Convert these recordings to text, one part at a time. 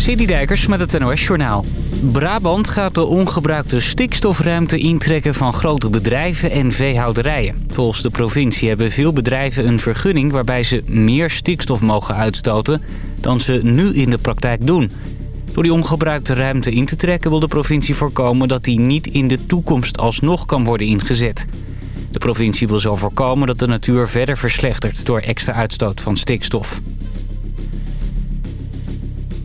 Dijkers met het NOS Journaal. Brabant gaat de ongebruikte stikstofruimte intrekken van grote bedrijven en veehouderijen. Volgens de provincie hebben veel bedrijven een vergunning waarbij ze meer stikstof mogen uitstoten dan ze nu in de praktijk doen. Door die ongebruikte ruimte in te trekken wil de provincie voorkomen dat die niet in de toekomst alsnog kan worden ingezet. De provincie wil zo voorkomen dat de natuur verder verslechtert door extra uitstoot van stikstof.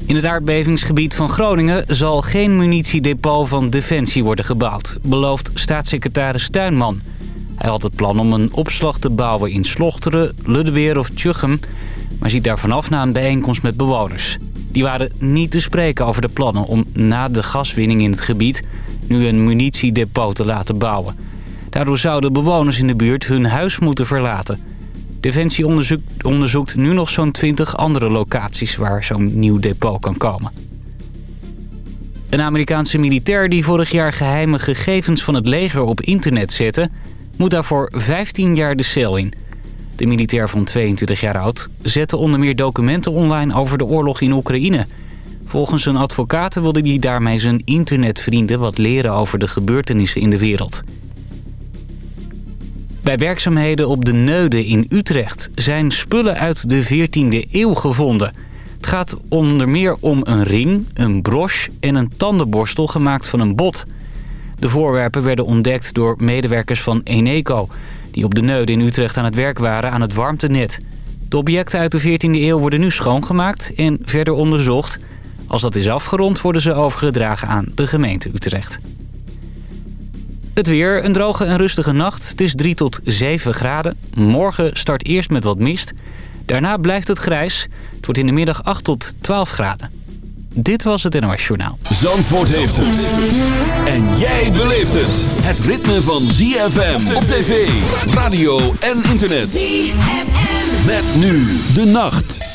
In het aardbevingsgebied van Groningen zal geen munitiedepot van Defensie worden gebouwd, belooft staatssecretaris Tuinman. Hij had het plan om een opslag te bouwen in Slochteren, Luddeweer of Tjuchem, maar ziet daar vanaf na een bijeenkomst met bewoners. Die waren niet te spreken over de plannen om na de gaswinning in het gebied nu een munitiedepot te laten bouwen. Daardoor zouden bewoners in de buurt hun huis moeten verlaten. Defensie onderzoekt, onderzoekt nu nog zo'n 20 andere locaties waar zo'n nieuw depot kan komen. Een Amerikaanse militair die vorig jaar geheime gegevens van het leger op internet zette... moet daarvoor 15 jaar de cel in. De militair van 22 jaar oud zette onder meer documenten online over de oorlog in Oekraïne. Volgens zijn advocaten wilde hij daarmee zijn internetvrienden wat leren over de gebeurtenissen in de wereld. Bij werkzaamheden op de Neude in Utrecht zijn spullen uit de 14e eeuw gevonden. Het gaat onder meer om een ring, een broche en een tandenborstel gemaakt van een bot. De voorwerpen werden ontdekt door medewerkers van Eneco... die op de Neude in Utrecht aan het werk waren aan het warmtenet. De objecten uit de 14e eeuw worden nu schoongemaakt en verder onderzocht. Als dat is afgerond worden ze overgedragen aan de gemeente Utrecht. Het weer, een droge en rustige nacht. Het is 3 tot 7 graden. Morgen start eerst met wat mist. Daarna blijft het grijs. Het wordt in de middag 8 tot 12 graden. Dit was het NOS Journaal. Zandvoort heeft het. En jij beleeft het. Het ritme van ZFM op tv, radio en internet. ZFM. Met nu de nacht.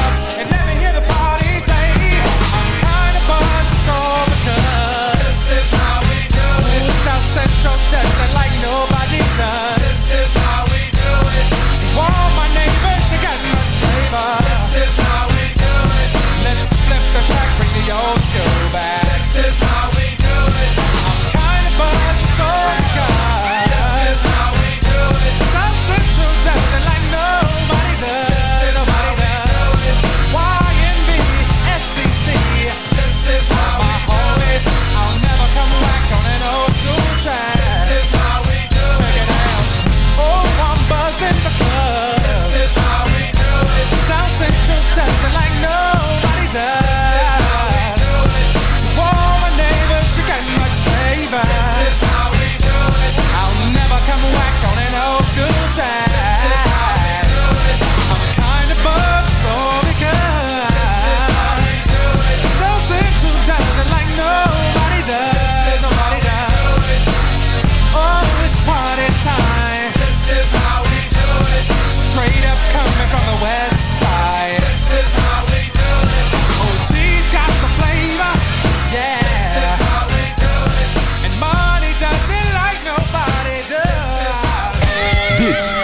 show dust that light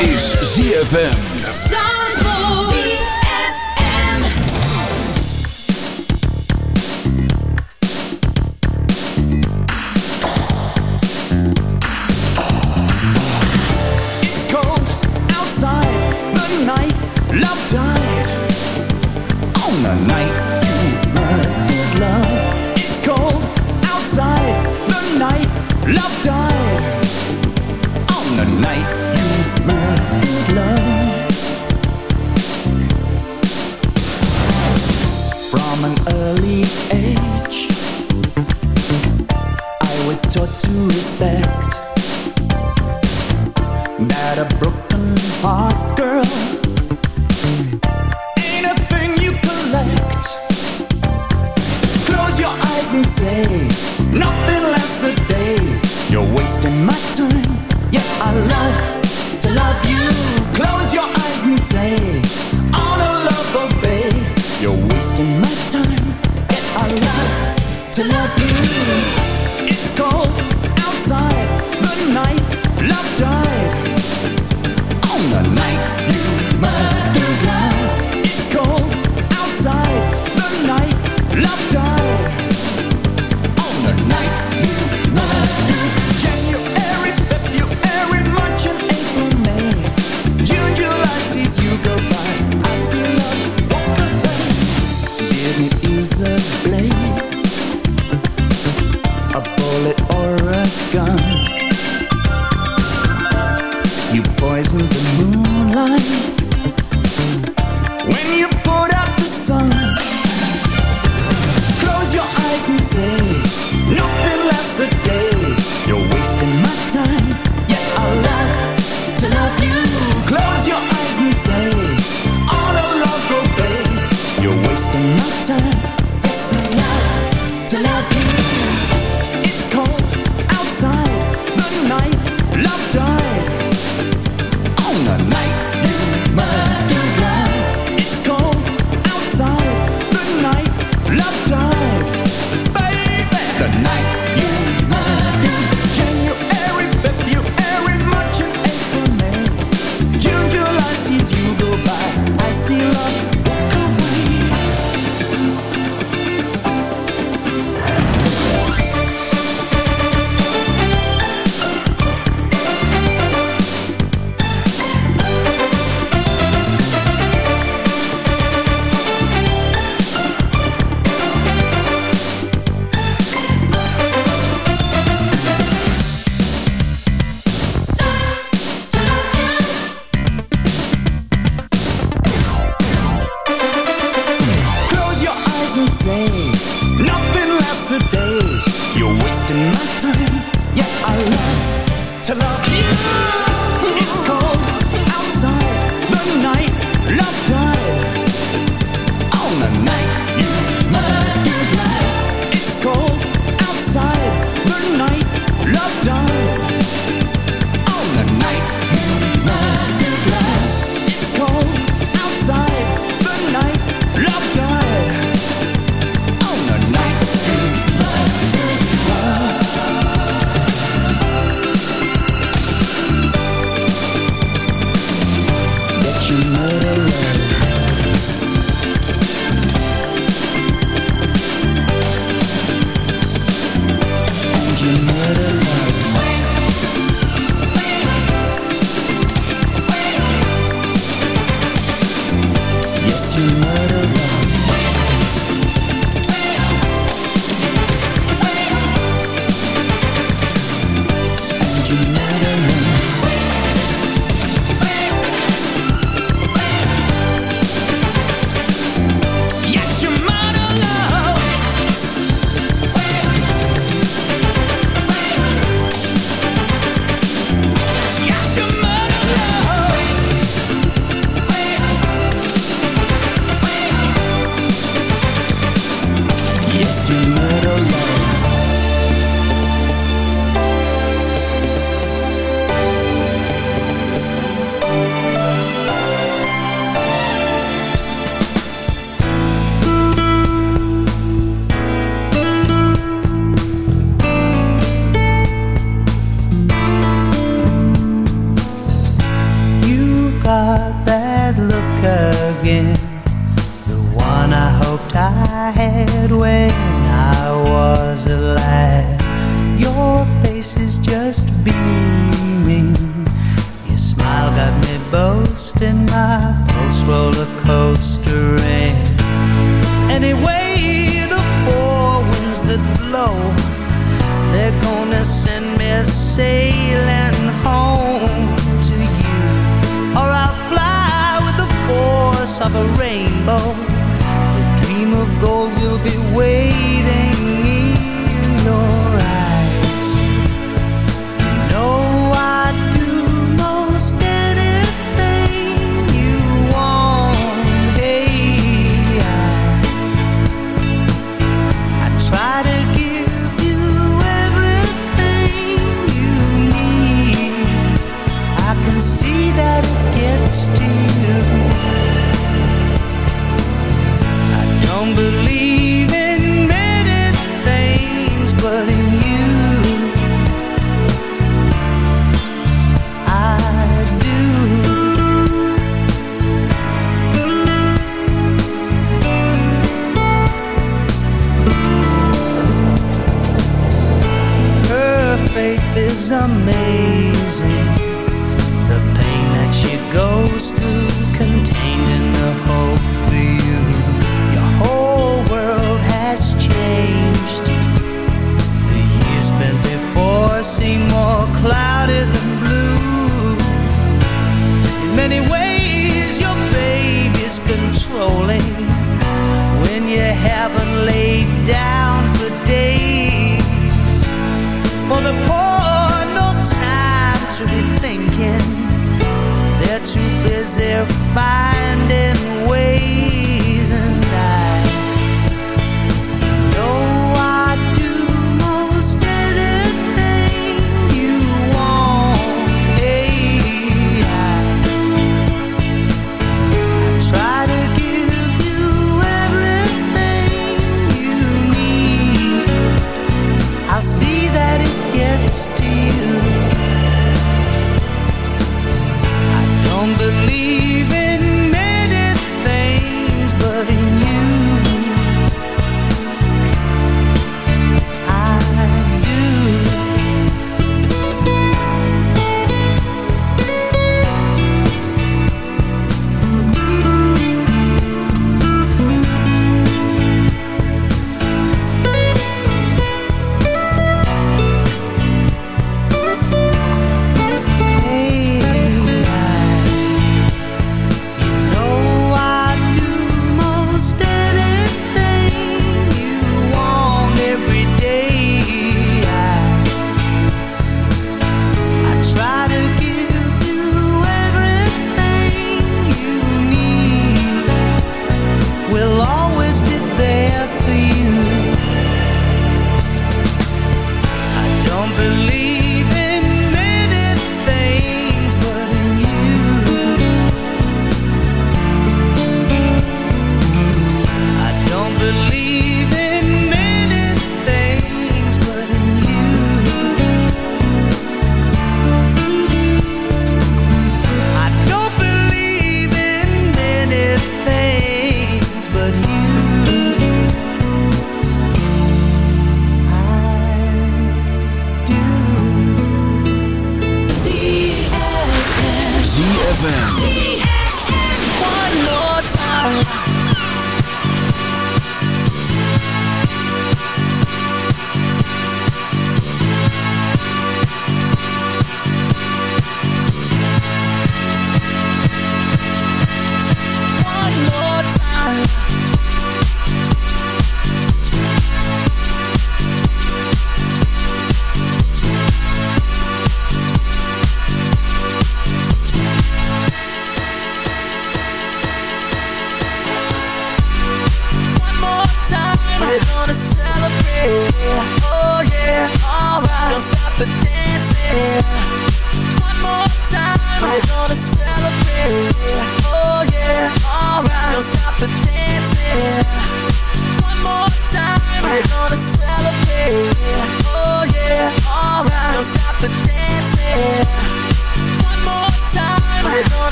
is ZFM.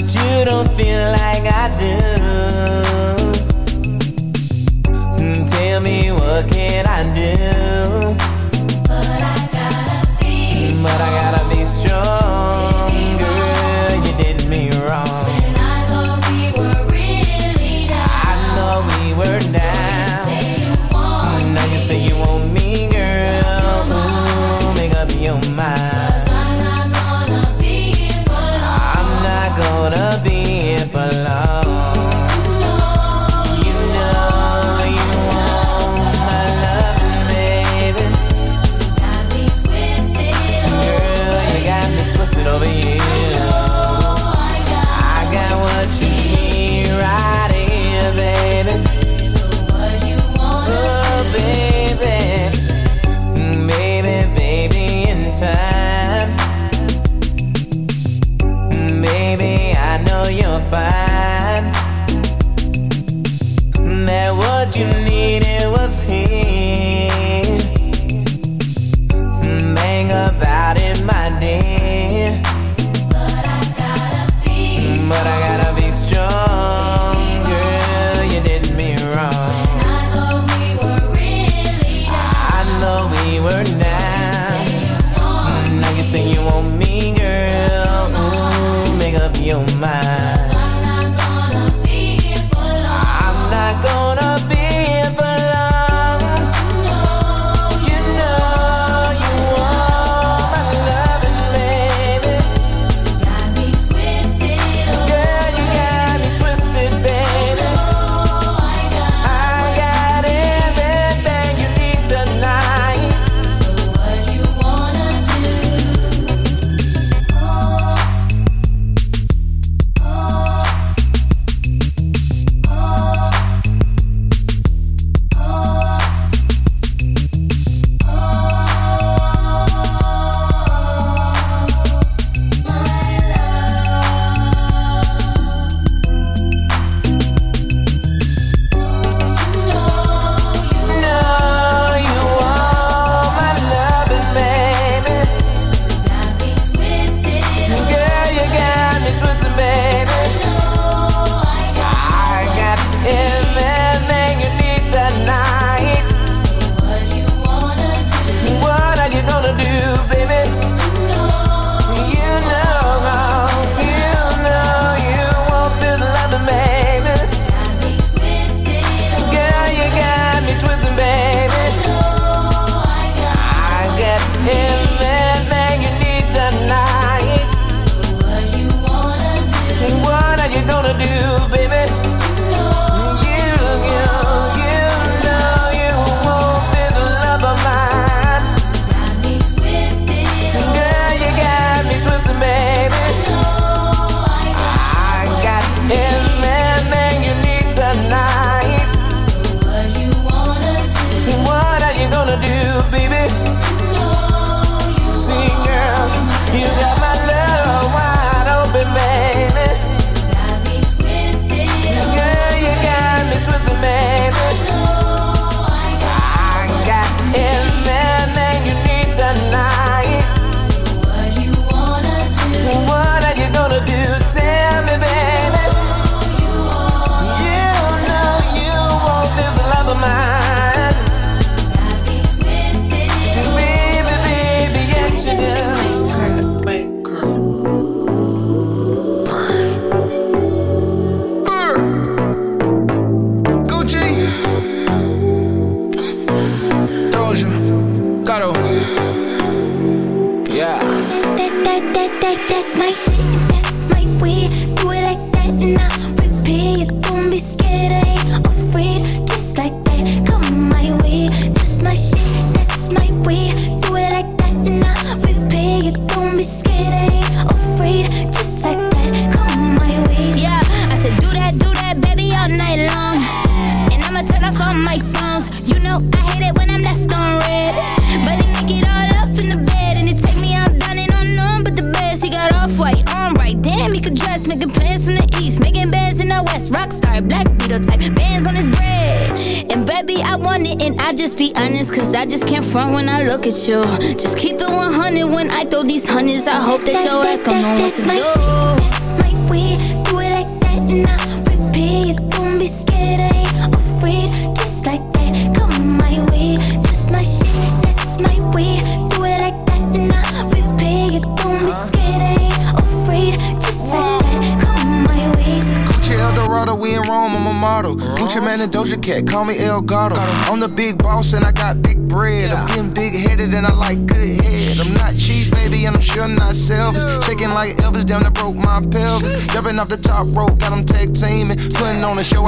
but you don't feel like I do.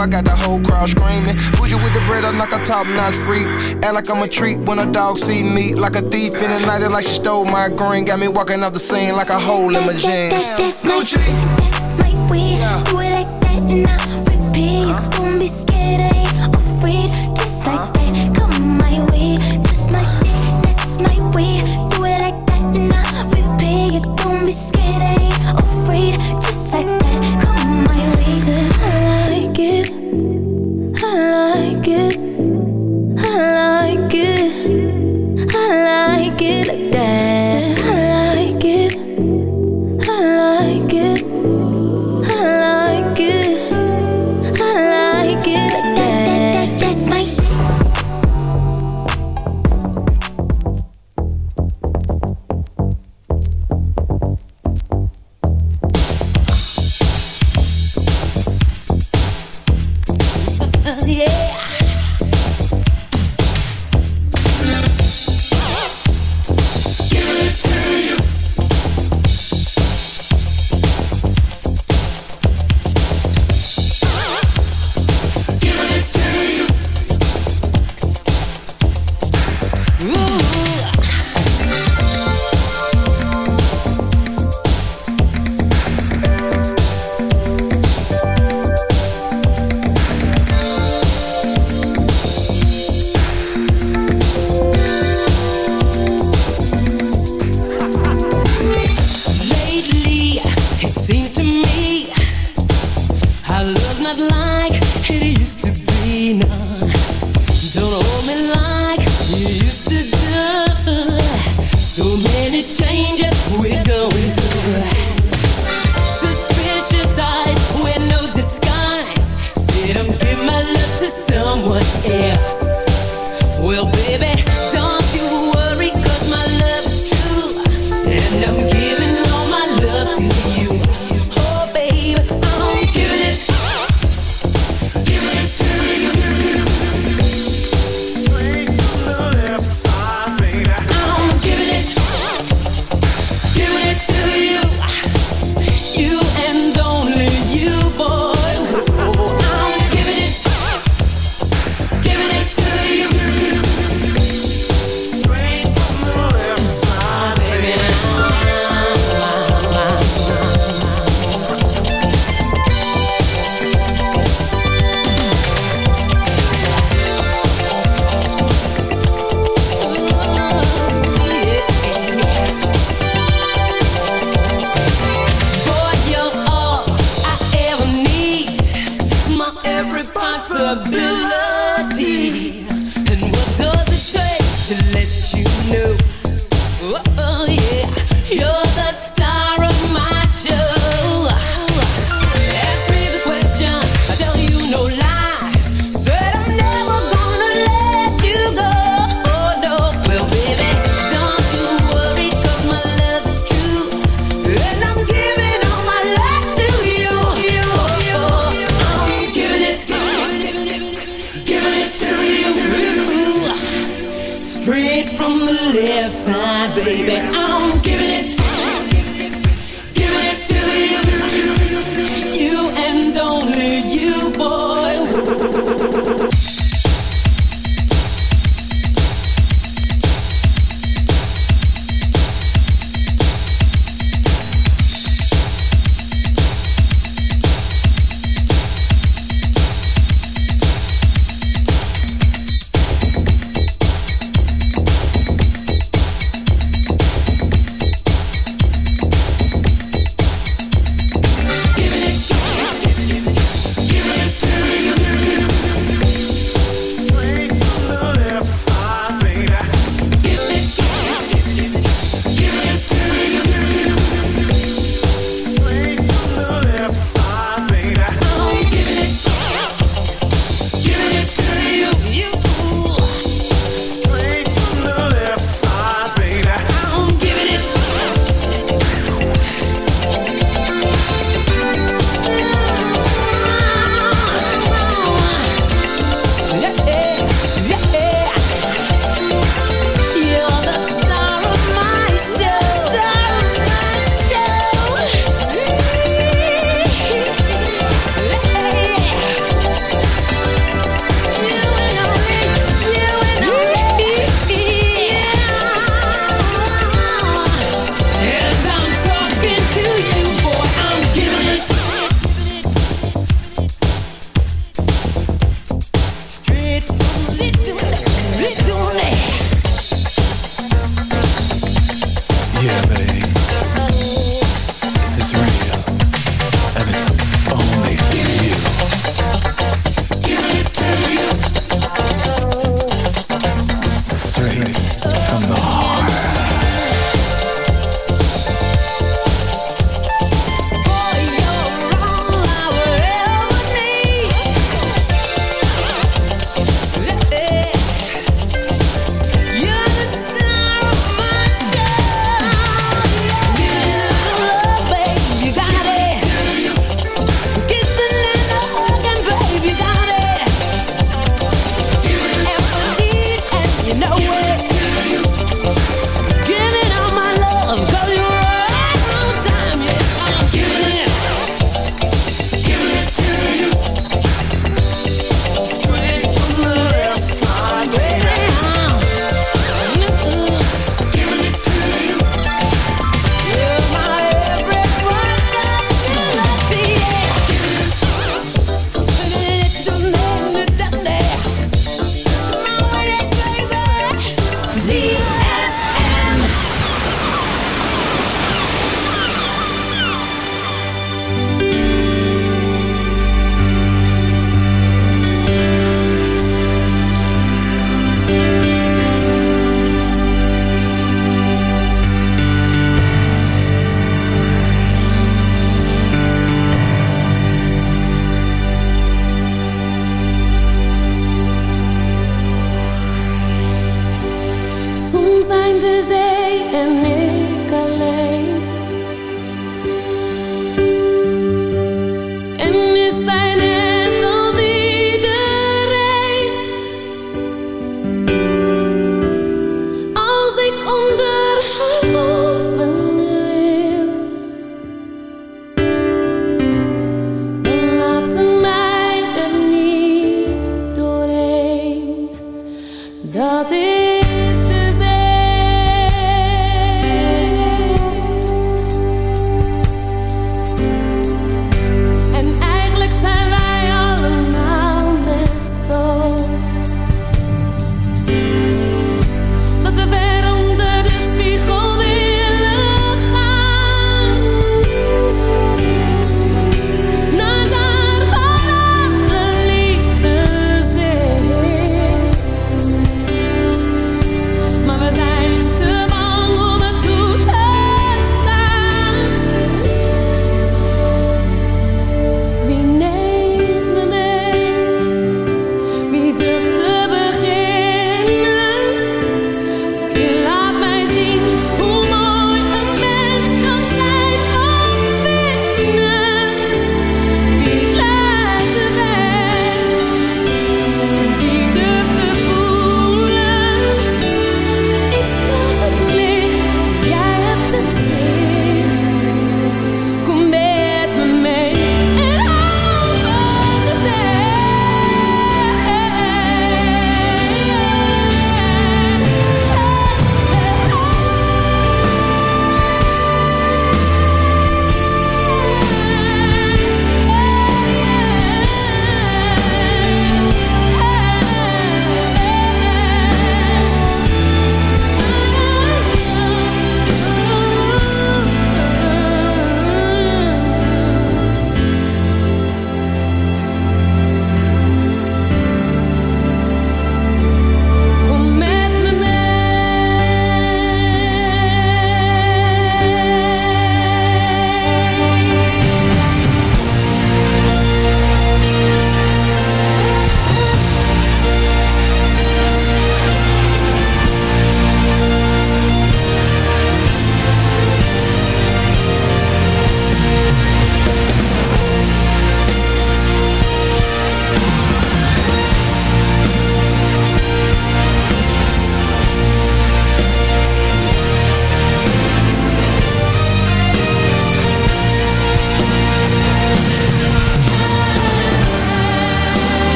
I got the whole crowd screaming. Push you with the bread, I'm like a top notch freak. Act like I'm a treat when a dog see me. Like a thief in the night, like she stole my green. Got me walking off the scene like a hole in my jeans. That's, that's, that's my, that's my weed. Yeah. Do it like that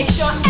make sure